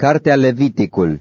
Cartea Leviticul.